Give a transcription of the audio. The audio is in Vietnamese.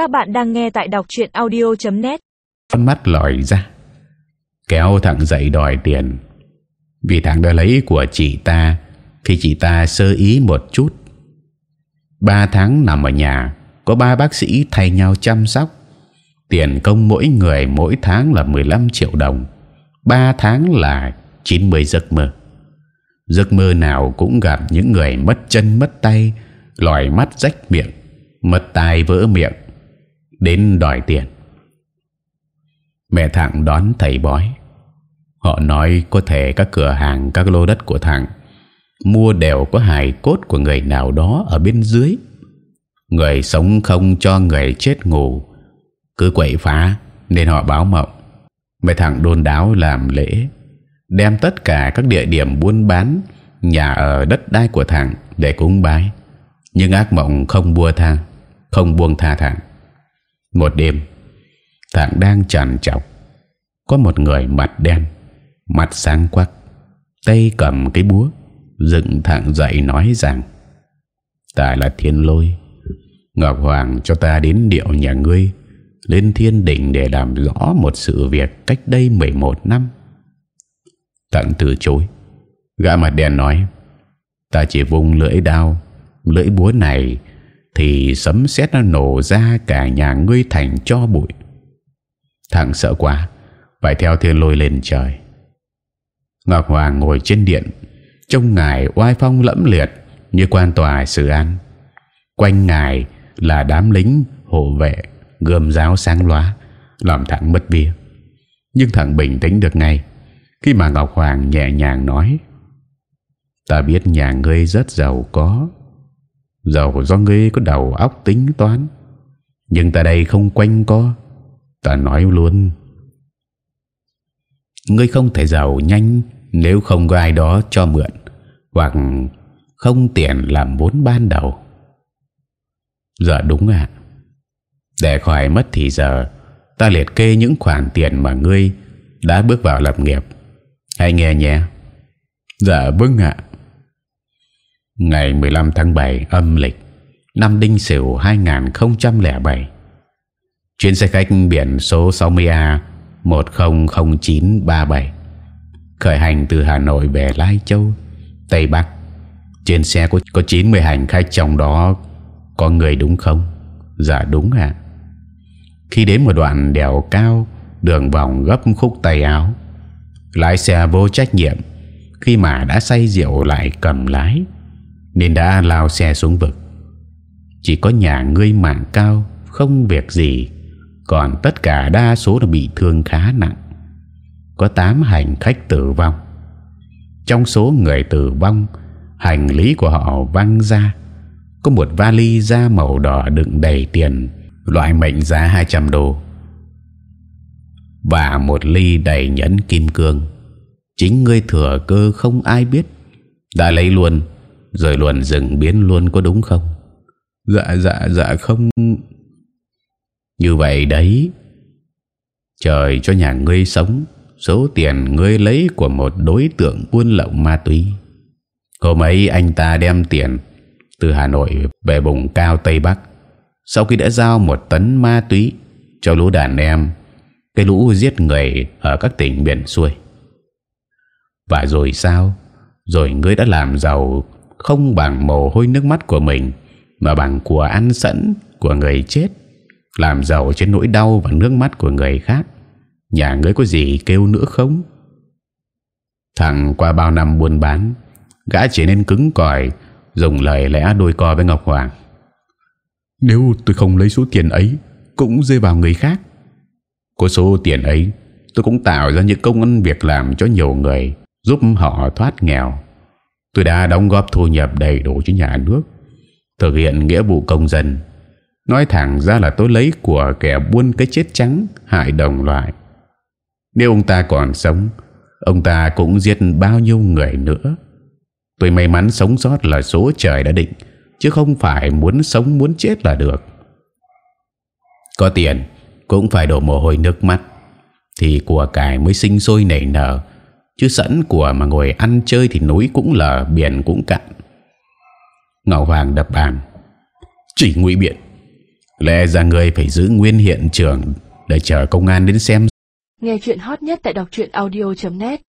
Các bạn đang nghe tại đọc truyện audio.net Con mắt lòi ra, Kéo thằng dậy đòi tiền. Vì thằng đã lấy của chị ta, Khi chị ta sơ ý một chút. Ba tháng nằm ở nhà, Có ba bác sĩ thay nhau chăm sóc. Tiền công mỗi người mỗi tháng là 15 triệu đồng. Ba tháng là 90 giấc mơ. Giấc mơ nào cũng gặp những người mất chân mất tay, Lòi mắt rách miệng, Mất tai vỡ miệng. Đến đòi tiền. Mẹ thằng đón thầy bói. Họ nói có thể các cửa hàng, Các lô đất của thằng Mua đều có hài cốt của người nào đó Ở bên dưới. Người sống không cho người chết ngủ, Cứ quậy phá Nên họ báo mộng. Mẹ thằng đôn đáo làm lễ, Đem tất cả các địa điểm buôn bán, Nhà ở, đất đai của thằng Để cúng bái. Nhưng ác mộng không bua tha, Không buông tha thằng một đêm thạng đang tràn trọc. Có một người mặt đen, Mặt sáng quắc, Tay cầm cái búa, Dựng thẳng dậy nói rằng, Ta là thiên lôi, Ngọc Hoàng cho ta đến điệu nhà ngươi, Lên thiên đỉnh để làm rõ một sự việc cách đây 11 năm. Thạng từ chối. Gã mặt đen nói, Ta chỉ vùng lưỡi đao, Lưỡi búa này thì sấm sét nó nổ ra Cả nhà ngươi thành cho bụi. Thằng sợ quá, Phải theo thiên lôi lên trời. Ngọc Hoàng ngồi trên điện, Trông ngài oai phong lẫm liệt Như quan tòa xử an. Quanh ngài là đám lính, hộ vệ, Gươm giáo sáng loá Làm thằng mất vía. Nhưng thằng bình tĩnh được ngay, Khi mà Ngọc Hoàng nhẹ nhàng nói, Ta biết nhà ngươi rất giàu có Giàu do ngươi có đầu óc tính toán Nhưng ta đây không quanh co Ta nói luôn. Ngươi không thể giàu nhanh Nếu không có ai đó cho mượn Hoặc không tiền làm vốn ban đầu. Dạ đúng ạ. Để khỏi mất thì giờ Ta liệt kê những khoản tiền mà ngươi Đã bước vào lập nghiệp. Hãy nghe nhé. Dạ vâng ạ Ngày 15 tháng 7 âm lịch Năm Đinh Sửu 2007 Chuyến xe khách biển số 60A 100937 Khởi hành từ Hà Nội về Lai Châu Tây Bắc. Trên xe có, có 90 hành khách Trong đó có người đúng không? Dạ đúng ạ. Khi đến một đoạn đèo cao Đường vòng gấp khúc tay áo Lái xe vô trách nhiệm Khi mà đã say rượu lại cầm lái. Nên đã lao xe xuống vực. Chỉ có nhà ngươi mạng cao, Không việc gì, Còn tất cả đa số là bị thương khá nặng. Có 8 hành khách tử vong. Trong số người tử vong, Hành lý của họ văng ra. Có một vali da màu đỏ đựng đầy tiền, Loại mệnh giá 200 đô. Và một ly đầy nhẫn kim cương. Chính ngươi thừa cơ không ai biết, Đã lấy luôn. Rồi luồn rừng biến luôn có đúng không? Dạ dạ dạ không. Như vậy đấy. Trời cho nhà ngươi sống Số tiền ngươi lấy của một đối tượng buôn lậu ma túy. Hôm ấy anh ta đem tiền Từ Hà Nội về vùng cao Tây Bắc. Sau khi đã giao một tấn ma túy Cho lũ đàn em Cái lũ giết người Ở các tỉnh biển xuôi. Và rồi sao? Rồi ngươi đã làm giàu Không bằng mồ hôi nước mắt của mình Mà bằng của ăn sẵn Của người chết Làm giàu trên nỗi đau và nước mắt của người khác. Nhà ngươi có gì kêu nữa không? Thằng qua bao năm buôn bán Gã trở nên cứng cỏi Dùng lời lẽ đôi co với Ngọc Hoàng. Nếu tôi không lấy số tiền ấy Cũng rơi vào người khác. Có số tiền ấy Tôi cũng tạo ra những công ăn việc làm cho nhiều người Giúp họ thoát nghèo Tôi đã đóng góp thu nhập đầy đủ cho nhà nước, Thực hiện nghĩa vụ công dân. Nói thẳng ra là tôi lấy của kẻ buôn cái chết trắng, Hại đồng loại. Nếu ông ta còn sống, Ông ta cũng giết bao nhiêu người nữa. Tôi may mắn sống sót là số trời đã định, Chứ không phải muốn sống muốn chết là được. Có tiền, Cũng phải đổ mồ hôi nước mắt, Thì của cải mới sinh sôi nảy nở. Chứ sẵn của mà ngồi ăn chơi Thì núi cũng lở biển cũng cạn. Ngọc Hoàng đập bàn. Chỉ ngụy biện. Lẽ ra người phải giữ nguyên hiện trường Để chờ công an đến xem. Nghe chuyện hot nhất tại đọc truyện audio.net